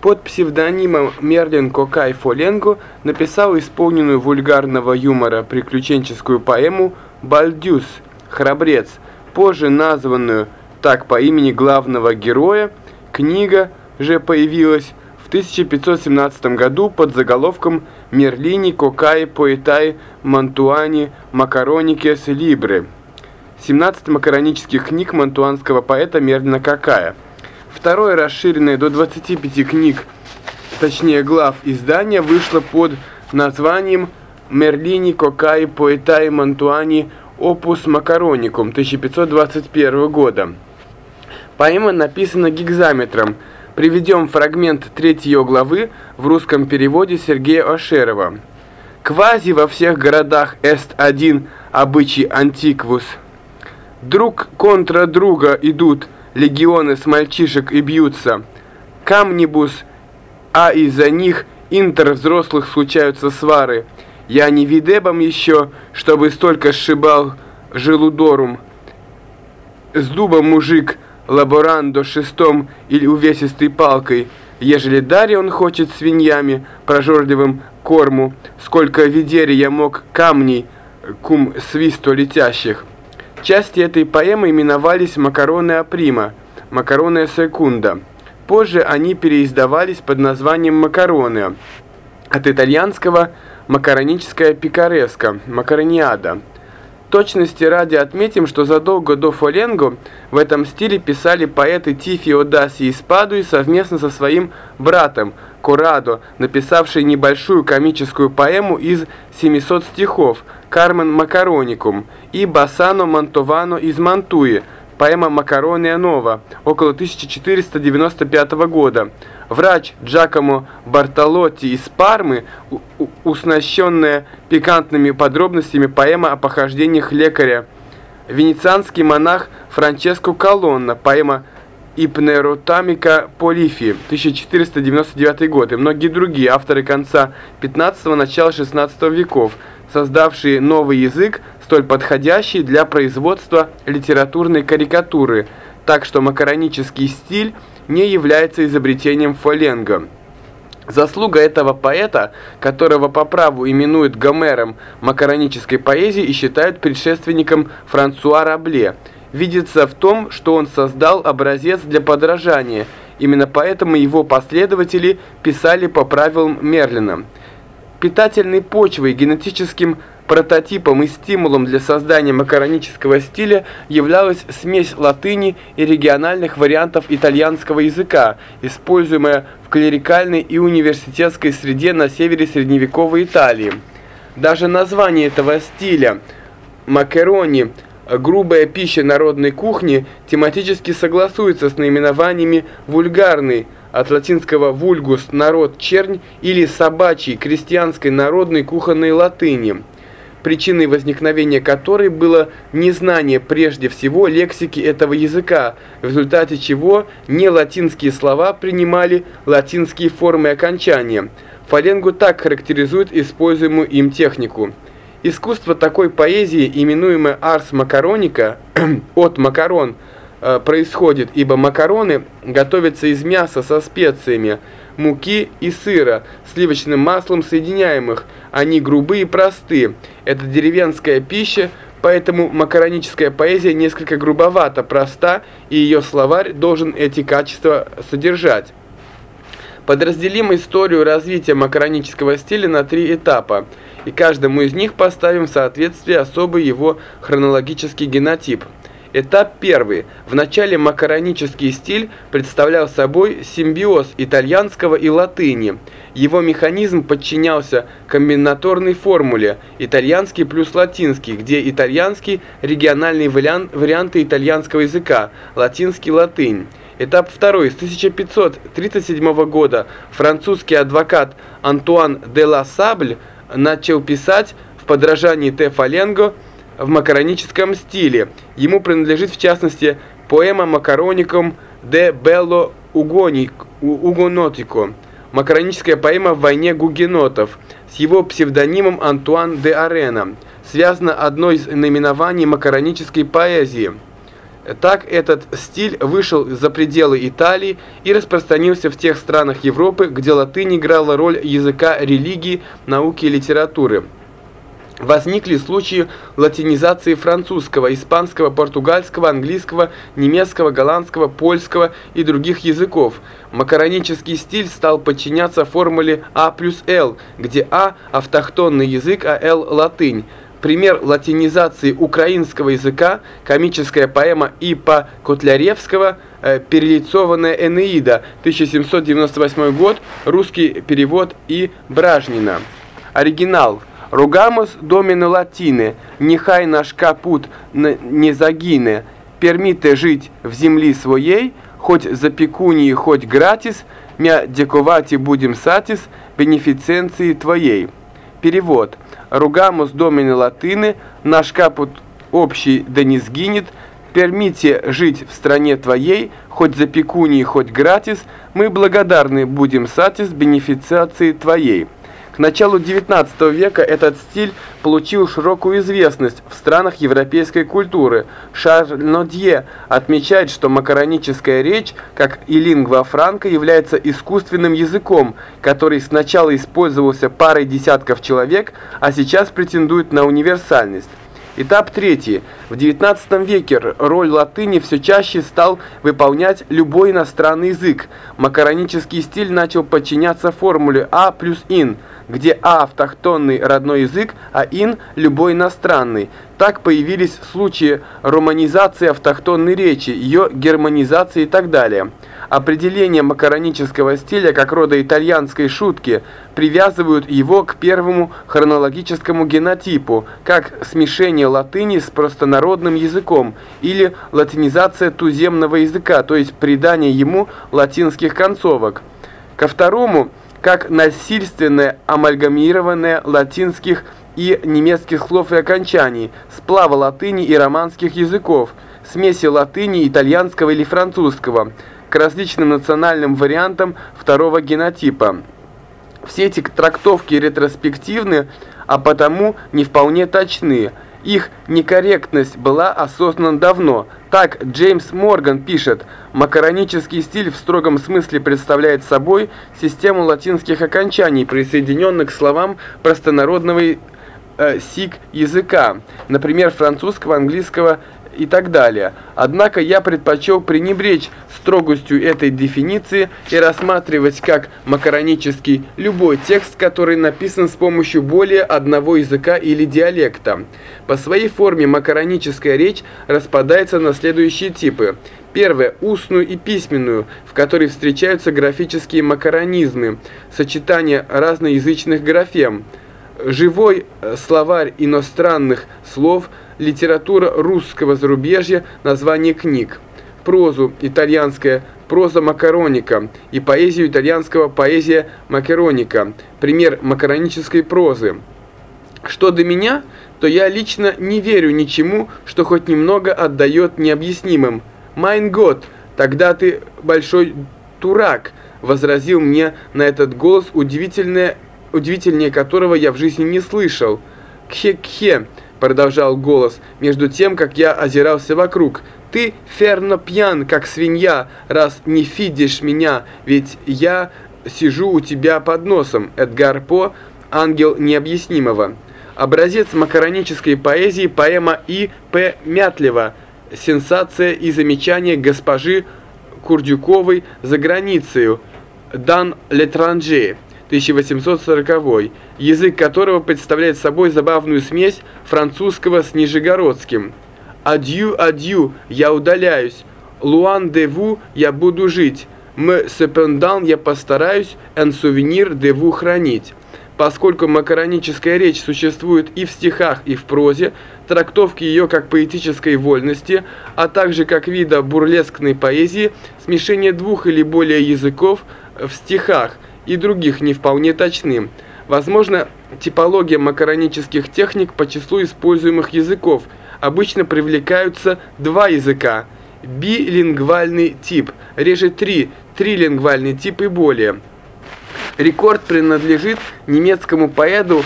под псевдонимом Мерлин Кокай Фоленго написал исполненную вульгарного юмора приключенческую поэму «Бальдюс. Храбрец», позже названную так по имени главного героя. Книга же появилась в 1517 году под заголовком «Мерлини Кокай Поэтай Мантуани Макароникес Либре». 17 макаронических книг мантуанского поэта Мерлина Кокая. Второе, расширенное до 25 книг, точнее глав издания, вышло под названием «Мерлини Кокай Поэтай Мантуани Опус Макароникум» 1521 года. Поэма написана гигзаметром. Приведем фрагмент третьей главы в русском переводе Сергея Ошерова. «Квази во всех городах эст один обычай антиквус. Друг контра друга идут, легионы с мальчишек и бьются. Камнибус, а из-за них интер взрослых случаются свары. Я не видебом еще, чтобы столько сшибал желудорум. С дуба мужик, лаборандо шестом или увесистой палкой, ежели даре он хочет свиньями, прожорливым корму, сколько ведери я мог камней, кум свисту летящих. Части этой поэмы именовались «Макароны Априма», «Макароны Секунда». Позже они переиздавались под названием «Макароны», от итальянского «Макароническая пикареска», «Макарониада». Точности ради отметим, что задолго до Фоленго в этом стиле писали поэты Тифио Даси и Спадуи совместно со своим братом Корадо, написавший небольшую комическую поэму из 700 стихов «Кармен Макароникум» и Басано Мантовано из Мантуи, поэма «Макарония Нова» около 1495 года. Врач Джакомо Бартолотти из Пармы, уснащенная пикантными подробностями поэма о похождениях лекаря. Венецианский монах Франческо Колонна, поэма Ипнеротамика Полифи, 1499 год, и многие другие авторы конца 15-го, начала 16 веков, создавшие новый язык, столь подходящий для производства литературной карикатуры, так что макаронический стиль не является изобретением Фоленго. Заслуга этого поэта, которого по праву именуют Гомером макаронической поэзии и считают предшественником Франсуа Рабле, видится в том, что он создал образец для подражания. Именно поэтому его последователи писали по правилам Мерлина. Питательной почвой, генетическим Прототипом и стимулом для создания макаронического стиля являлась смесь латыни и региональных вариантов итальянского языка, используемая в клерикальной и университетской среде на севере средневековой Италии. Даже название этого стиля «макарони» грубая пища народной кухни тематически согласуется с наименованиями «вульгарный», от латинского «вульгус» – народ чернь или «собачий» крестьянской народной кухонной латыни причиной возникновения которой было незнание прежде всего лексики этого языка, в результате чего не латинские слова принимали латинские формы окончания. Фаленгу так характеризует используемую им технику. Искусство такой поэзии, именуемое арс макароника, от макарон, э, происходит, ибо макароны готовятся из мяса со специями, муки и сыра, сливочным маслом соединяемых. Они грубые и просты. Это деревенская пища, поэтому макароническая поэзия несколько грубовата, проста, и ее словарь должен эти качества содержать. Подразделим историю развития макаронического стиля на три этапа, и каждому из них поставим в соответствие особый его хронологический генотип – Этап первый. В начале макаронический стиль представлял собой симбиоз итальянского и латыни. Его механизм подчинялся комбинаторной формуле итальянский плюс латинский, где итальянский – региональные варианты итальянского языка, латинский – латынь. Этап второй. С 1537 года французский адвокат Антуан де ла Сабль начал писать в подражании Те Фаленго – в макароническом стиле. Ему принадлежит в частности поэма «Макароником де Белло Угонотико» макароническая поэма в войне гугенотов с его псевдонимом Антуан де Арена, связана одной из наименований макаронической поэзии. Так этот стиль вышел за пределы Италии и распространился в тех странах Европы, где латынь играла роль языка религии, науки и литературы. Возникли случаи латинизации французского, испанского, португальского, английского, немецкого, голландского, польского и других языков. Макаронический стиль стал подчиняться формуле А плюс Л, где А – автохтонный язык, а Л – латынь. Пример латинизации украинского языка – комическая поэма Ипа Котляревского э, «Перелицованная Энеида», 1798 год, русский перевод И. Бражнина. Оригинал. «Ругамус домины латины, нехай наш капут не загине, пермите жить в земли своей, хоть за пекунии, хоть гратис, мя дековати будем сатис бенефиценции твоей». Перевод. «Ругамус домины латины, наш капут общий да не сгинет, пермите жить в стране твоей, хоть за пекунии, хоть гратис, мы благодарны будем сатис бенефициации твоей». К началу XIX века этот стиль получил широкую известность в странах европейской культуры. Шарль Нодье отмечает, что макароническая речь, как и лингва франка, является искусственным языком, который сначала использовался парой десятков человек, а сейчас претендует на универсальность. Этап третий. В XIX веке роль латыни все чаще стал выполнять любой иностранный язык. Макаронический стиль начал подчиняться формуле А плюс ин – где А – автохтонный родной язык, а ин – любой иностранный. Так появились случаи романизации автохтонной речи, ее германизации и так далее. Определение макаронического стиля как рода итальянской шутки привязывают его к первому хронологическому генотипу, как смешение латыни с простонародным языком или латинизация туземного языка, то есть придание ему латинских концовок. Ко второму – как насильственное амальгамирование латинских и немецких слов и окончаний, сплава латыни и романских языков, смеси латыни, итальянского или французского, к различным национальным вариантам второго генотипа. Все эти трактовки ретроспективны, а потому не вполне точны – их некорректность была осознана давно. Так Джеймс Морган пишет, макаронический стиль в строгом смысле представляет собой систему латинских окончаний, присоединенных к словам простонародного э, сик языка, например, французского, английского и так далее. Однако я предпочел пренебречь строгостью этой дефиниции и рассматривать как макаронический любой текст, который написан с помощью более одного языка или диалекта. По своей форме макароническая речь распадается на следующие типы. Первое – устную и письменную, в которой встречаются графические макаронизмы, сочетание разноязычных графем. Живой словарь иностранных слов – литература русского зарубежья, название книг, прозу итальянская проза макароника и поэзию итальянского поэзия макароника, пример макаронической прозы. Что до меня, то я лично не верю ничему, что хоть немного отдает необъяснимым. «Майн год, тогда ты большой дурак», возразил мне на этот голос, удивительное, удивительнее которого я в жизни не слышал. «Кхе-кхе», продолжал голос, между тем, как я озирался вокруг. «Ты ферно пьян, как свинья, раз не фидишь меня, ведь я сижу у тебя под носом». Эдгар По, «Ангел необъяснимого». Образец макаронической поэзии поэма И. П. Мятлева «Сенсация и замечание госпожи Курдюковой за границей» «Дан Летранже». 1840, язык которого представляет собой забавную смесь французского с нижегородским. «Адью, адью, я удаляюсь. Луан де ву, я буду жить. М сепендан, я постараюсь, эн сувенир де ву хранить». Поскольку макароническая речь существует и в стихах, и в прозе, трактовки ее как поэтической вольности, а также как вида бурлескной поэзии, смешение двух или более языков в стихах – и других не вполне точны. Возможно, типология макаронических техник по числу используемых языков. Обычно привлекаются два языка. Билингвальный тип, реже три, трилингвальный тип и более. Рекорд принадлежит немецкому поэту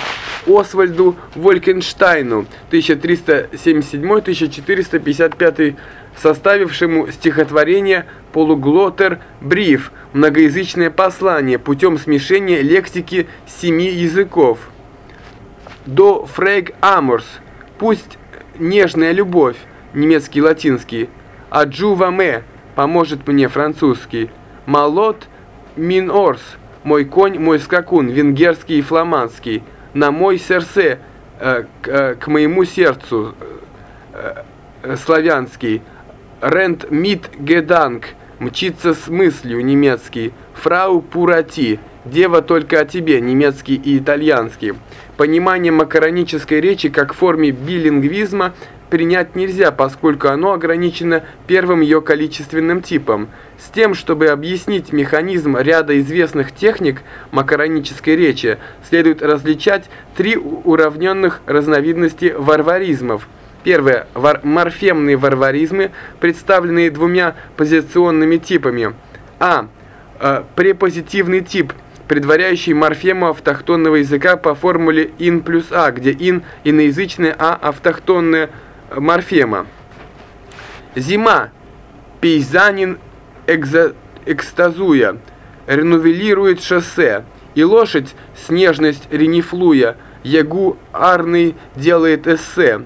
Освальду Волькенштайну 1377-1455 составившему стихотворение «Полуглотер Бриф» многоязычное послание путем смешения лексики семи языков. До Фрейг Аморс, пусть нежная любовь, немецкий латинский, а Джуваме поможет мне французский, Малот Минорс, мой конь, мой скакун, венгерский и фламандский, на мой сердце, э, к, э, к моему сердцу, э, э, славянский, Рент мит геданг, мчится с мыслью, немецкий, фрау пурати, дева только о тебе, немецкий и итальянский. Понимание макаронической речи как форме билингвизма принять нельзя, поскольку оно ограничено первым ее количественным типом. С тем, чтобы объяснить механизм ряда известных техник макаронической речи, следует различать три уравненных разновидности варваризмов. Первое. Вар морфемные варваризмы, представленные двумя позиционными типами. А. Э, препозитивный тип – предваряющий морфему автохтонного языка по формуле ин плюс а, где ин – иноязычная, а – автохтонная морфема. Зима. Пейзанин экстазуя. Ренувелирует шоссе. И лошадь, снежность ренифлуя. Ягу арный делает эссе.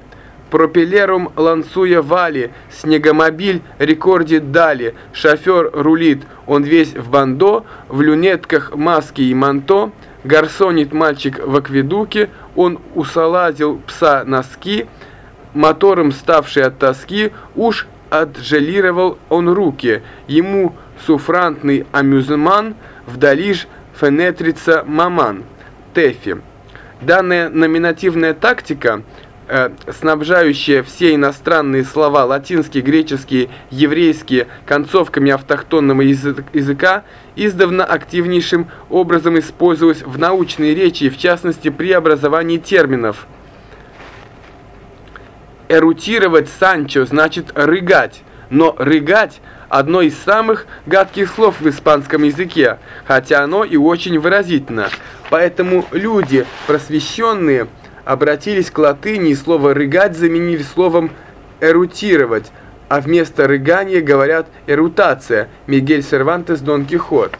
Пропеллерум лансуя вали, снегомобиль рекордит дали, шофер рулит, он весь в бандо, в люнетках, маски и манто, гарсонит мальчик в акведуке, он усалазил пса носки, мотором ставший от тоски, уж отжелировал он руки, ему суфрантный амюзман, вдали ж фенетрица маман, Тэфи. Данная номинативная тактика – снабжающая все иностранные слова, латинские, греческие, еврейские, концовками автохтонного языка, издавна активнейшим образом использовалась в научной речи, в частности при образовании терминов. Эрутировать Санчо значит рыгать, но рыгать – одно из самых гадких слов в испанском языке, хотя оно и очень выразительно. Поэтому люди, просвещенные – обратились к латыни и слово «рыгать» заменили словом «эрутировать», а вместо рыгания говорят «эрутация» Мигель Сервантес Дон Кихот.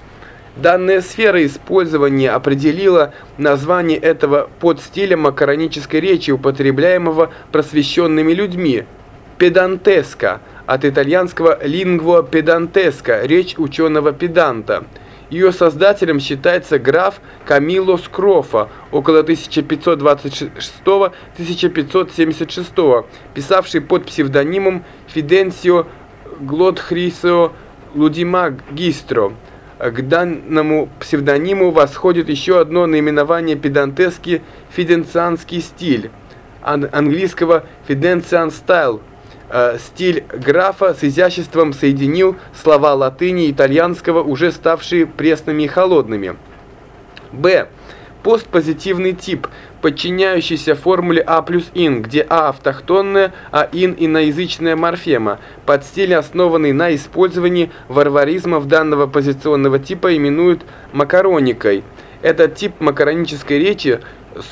Данная сфера использования определила название этого подстиля макаронической речи, употребляемого просвещенными людьми – педантеска, от итальянского «лингво педантеска» – речь ученого-педанта – ее создателем считается граф Камило Скрофа, около 1526-1576, писавший под псевдонимом Фиденсио Глодхрисио Лудимагистро. К данному псевдониму восходит еще одно наименование педантески «фиденцианский стиль», английского «фиденциан стайл», Э, стиль графа с изяществом соединил слова латыни и итальянского, уже ставшие пресными и холодными. Б. Постпозитивный тип, подчиняющийся формуле А плюс ин, где А автохтонная, а ин иноязычная морфема. Под стиль, основанный на использовании варваризмов данного позиционного типа, именуют макароникой. Этот тип макаронической речи,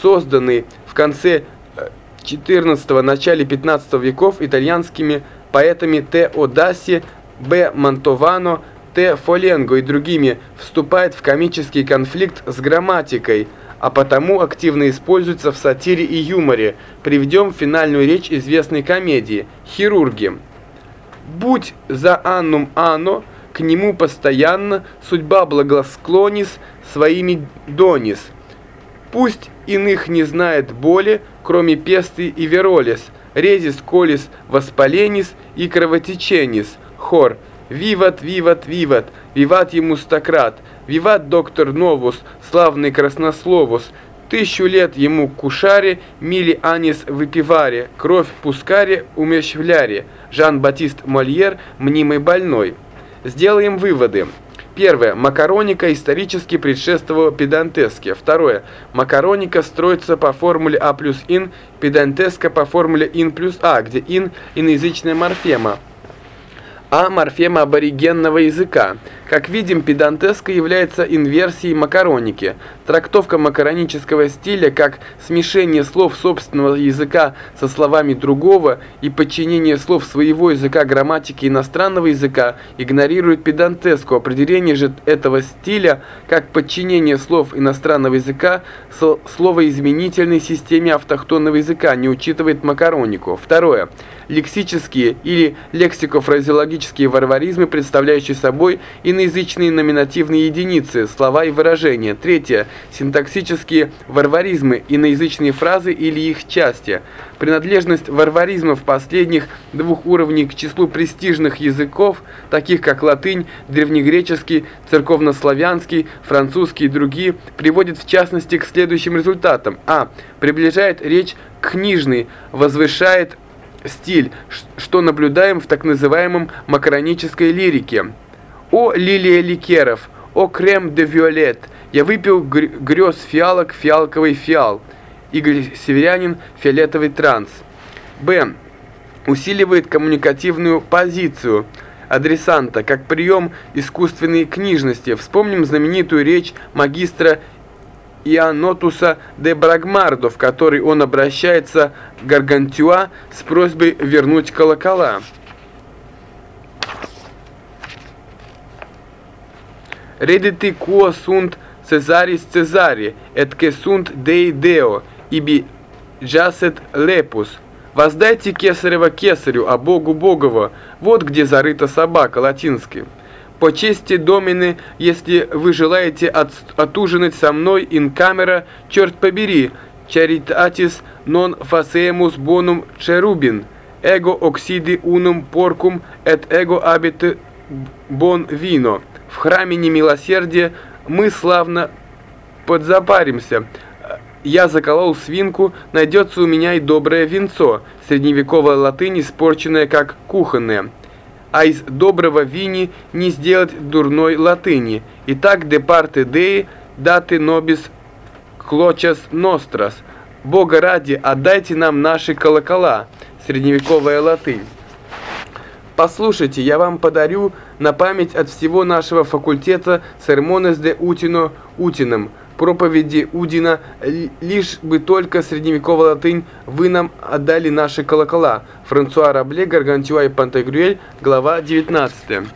созданный в конце XIV – начале XV веков итальянскими поэтами Т. Одаси, Б. Мантовано, Т. Фоленго и другими вступает в комический конфликт с грамматикой, а потому активно используется в сатире и юморе. Приведем финальную речь известной комедии «Хирурги». «Будь за аннум ано, к нему постоянно судьба благосклонис своими донис. Пусть иных не знает боли, кроме песты и веролис, резис, колис, воспаленис и кровотеченис. Хор. Виват, виват, виват, виват ему стократ, виват доктор Новус, славный краснословус, тысячу лет ему кушаре, мили анис выпиваре, кровь пускаре, умещвляре, Жан-Батист Мольер, мнимый больной. Сделаем выводы. Первое. Макароника исторически предшествовала педантеске. Второе. Макароника строится по формуле А плюс ин, педантеска по формуле ин плюс А, где ин – иноязычная морфема. А – морфема аборигенного языка. Как видим, педантеска является инверсией макароники. Трактовка макаронического стиля как смешение слов собственного языка со словами другого и подчинение слов своего языка грамматике иностранного языка игнорирует педантеску. Определение же этого стиля как подчинение слов иностранного языка словоизменительной системе автохтонного языка не учитывает макаронику. Второе. Лексические или лексико-фразеологические варваризмы, представляющие собой и иноязычные номинативные единицы, слова и выражения. Третье. Синтаксические варваризмы, иноязычные фразы или их части. Принадлежность варваризмов последних двух уровней к числу престижных языков, таких как латынь, древнегреческий, церковнославянский, французский и другие, приводит в частности к следующим результатам. А. Приближает речь к книжной, возвышает стиль, что наблюдаем в так называемом макаронической лирике. О лилия ликеров, о крем де виолет, я выпил грез фиалок, фиалковый фиал. Игорь Северянин, фиолетовый транс. Б. Усиливает коммуникативную позицию адресанта, как прием искусственной книжности. Вспомним знаменитую речь магистра Ианотуса де Брагмардо, в которой он обращается к Гаргантюа с просьбой вернуть колокола. Редити sunt Cesaris Cesari, et que sunt Dei Deo, иби джасет лепус. Воздайте кесарева кесарю, а Богу Богово. Вот где зарыта собака, латинский. По чести домины, если вы желаете от, отужинать со мой ин камера, черт побери, charitatis non facemus bonum cherubin, ego oxidi unum porcum et ego abit bon vino. В храме немилосердия мы славно подзапаримся. Я заколол свинку, найдется у меня и доброе винцо, средневековая латынь, испорченная как кухонная а из доброго вини не сделать дурной латыни. Итак, parte Dei, date nobis clochas nostras. Бога ради, отдайте нам наши колокола. Средневековая латынь. Послушайте, я вам подарю на память от всего нашего факультета Сермонес де Утино Утином, проповеди Удина, лишь бы только средневековая латынь «Вы нам отдали наши колокола». Франсуа Рабле, Гаргантюа и Пантагрюэль, глава 19.